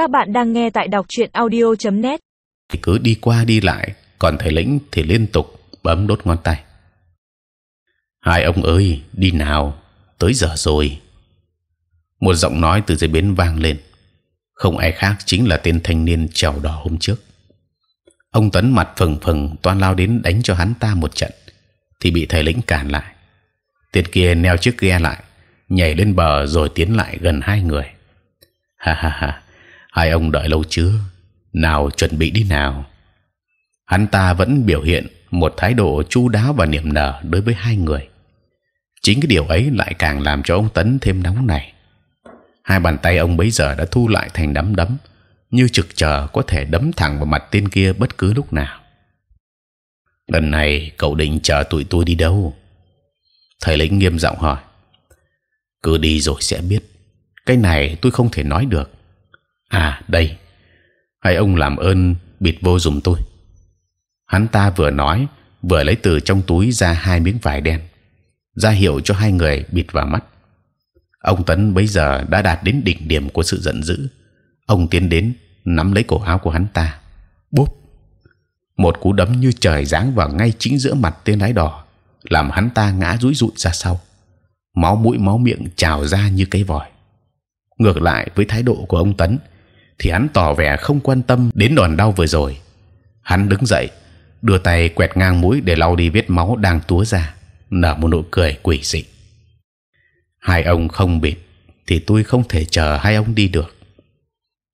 Các bạn đang nghe tại đọc truyện audio.net. cứ đi qua đi lại, còn thầy lĩnh thì liên tục bấm đốt ngón tay. Hai ông ơi, đi nào, tới giờ rồi. Một giọng nói từ dưới bến vang lên, không ai khác chính là tên thanh niên trèo đỏ hôm trước. Ông tấn mặt phừng phừng toan lao đến đánh cho hắn ta một trận, thì bị thầy lĩnh cản lại. Tên kia neo chiếc ghe lại, nhảy lên bờ rồi tiến lại gần hai người. Ha ha ha, hai ông đợi lâu chưa? Nào chuẩn bị đi nào. Hắn ta vẫn biểu hiện một thái độ chu đáo và niềm nở đối với hai người. Chính cái điều ấy lại càng làm cho ông tấn thêm nóng này. Hai bàn tay ông bấy giờ đã thu lại thành đấm đấm, như trực chờ có thể đấm thẳng vào mặt tên kia bất cứ lúc nào. Lần này cậu định chờ tụi tôi đi đâu? Thầy lĩnh nghiêm giọng hỏi. Cứ đi rồi sẽ biết. Cái này tôi không thể nói được. À đây, hai ông làm ơn bịt vô dùm tôi. Hắn ta vừa nói vừa lấy từ trong túi ra hai miếng vải đen, ra hiệu cho hai người bịt vào mắt. Ông Tấn bây giờ đã đạt đến đỉnh điểm của sự giận dữ. Ông tiến đến nắm lấy cổ áo của hắn ta, bốp một cú đấm như trời giáng vào ngay chính giữa mặt tên lái đỏ, làm hắn ta ngã rúi rụi ra sau, máu mũi máu miệng trào ra như cái vòi. Ngược lại với thái độ của ông Tấn, thì hắn tỏ vẻ không quan tâm đến đòn đau vừa rồi. Hắn đứng dậy, đưa tay quẹt ngang mũi để lau đi vết máu đang túa ra, nở một nụ cười quỷ dị. Hai ông không bịt, thì tôi không thể chờ hai ông đi được.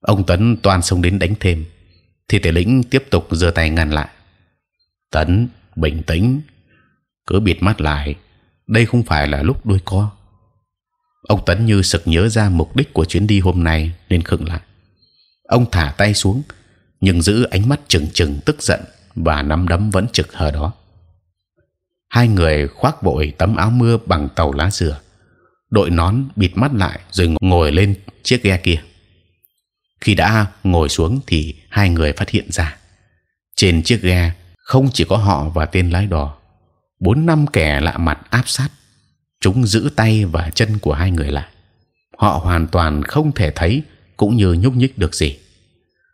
Ông Tấn toàn xông đến đánh thêm, thì Tề lĩnh tiếp tục giơ tay ngăn lại. Tấn bình tĩnh, cứ bịt mắt lại. Đây không phải là lúc đuôi co. Ông Tấn như sực nhớ ra mục đích của chuyến đi hôm nay nên khựng lại. Ông thả tay xuống, nhưng giữ ánh mắt trừng trừng tức giận và nắm đấm vẫn trực hờ đó. Hai người khoác bội tấm áo mưa bằng tàu lá dừa, đội nón bịt mắt lại rồi ngồi lên chiếc ghe kia. Khi đã ngồi xuống thì hai người phát hiện ra trên chiếc ghe không chỉ có họ và tên lái đò, bốn năm kẻ lạ mặt áp sát. Chúng giữ tay và chân của hai người lại. Họ hoàn toàn không thể thấy cũng như nhúc nhích được gì.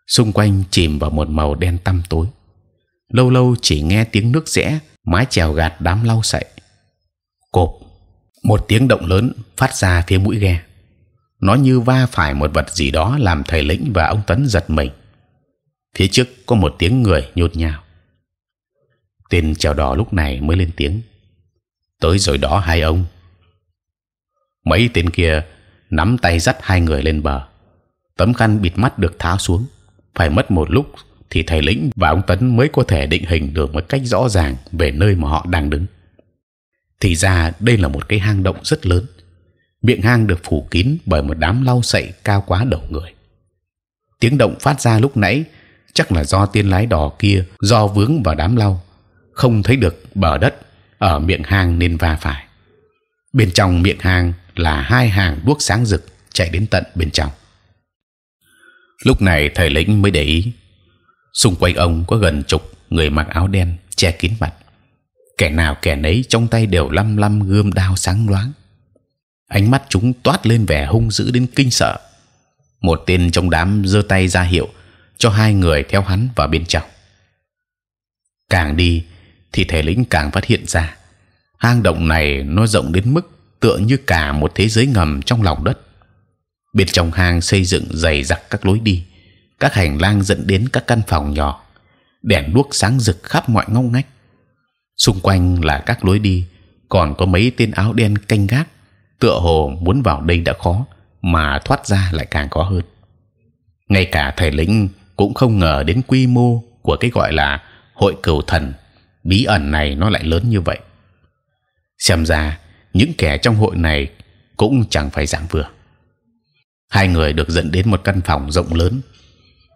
Xung quanh chìm vào một màu đen tăm tối. Lâu lâu chỉ nghe tiếng nước rẽ, mái chèo gạt đám lau sậy. Cộp, một tiếng động lớn phát ra phía mũi ghe nó như va phải một vật gì đó làm thầy lĩnh và ông tấn giật mình phía trước có một tiếng người nhột nhào tên chèo đỏ lúc này mới lên tiếng tới rồi đó hai ông mấy tên kia nắm tay dắt hai người lên bờ tấm khăn bịt mắt được tháo xuống phải mất một lúc thì thầy lĩnh và ông tấn mới có thể định hình được một cách rõ ràng về nơi mà họ đang đứng thì ra đây là một cái hang động rất lớn miệng hang được phủ kín bởi một đám lau sậy cao quá đầu người. Tiếng động phát ra lúc nãy chắc là do tiên lái đò kia do vướng vào đám lau không thấy được bờ đất ở miệng hang nên va phải. Bên trong miệng hang là hai hàng đuốc sáng rực chạy đến tận bên trong. Lúc này thầy lĩnh mới để ý, xung quanh ông có gần chục người mặc áo đen che kín mặt, kẻ nào kẻ nấy trong tay đều lăm lăm gươm đao sáng loáng ánh mắt chúng toát lên vẻ hung dữ đến kinh sợ. Một tên trong đám giơ tay ra hiệu cho hai người theo hắn vào bên trong. Càng đi thì thể lĩnh càng phát hiện ra hang động này nó rộng đến mức tựa như cả một thế giới ngầm trong lòng đất. Bên trong hang xây dựng dày dặc các lối đi, các hành lang dẫn đến các căn phòng nhỏ, đèn đuốc sáng rực khắp mọi ngóc ngách. Xung quanh là các lối đi, còn có mấy tên áo đen canh gác. Tựa hồ muốn vào đây đã khó mà thoát ra lại càng khó hơn. Ngay cả thầy lĩnh cũng không ngờ đến quy mô của cái gọi là hội cửu thần. Bí ẩn này nó lại lớn như vậy. Xem ra những kẻ trong hội này cũng chẳng phải dạng vừa hai người được dẫn đến một căn phòng rộng lớn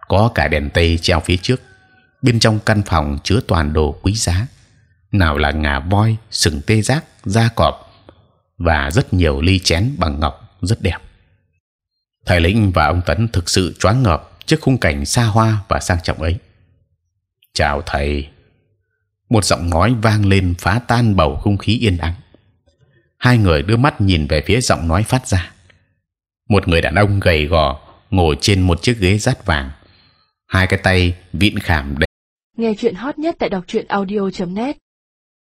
có cả đèn tây treo phía trước bên trong căn phòng chứa toàn đồ quý giá nào là ngà voi, sừng tê giác, da cọp và rất nhiều ly chén bằng ngọc rất đẹp. Thầy lĩnh và ông tấn thực sự choáng ngợp trước khung cảnh xa hoa và sang trọng ấy. Chào thầy. Một giọng nói vang lên phá tan bầu không khí yên ắng. Hai người đưa mắt nhìn về phía giọng nói phát ra. Một người đàn ông gầy gò ngồi trên một chiếc ghế dát vàng. Hai cái tay vịn khảm để nghe chuyện hot nhất tại đọc truyện audio .net.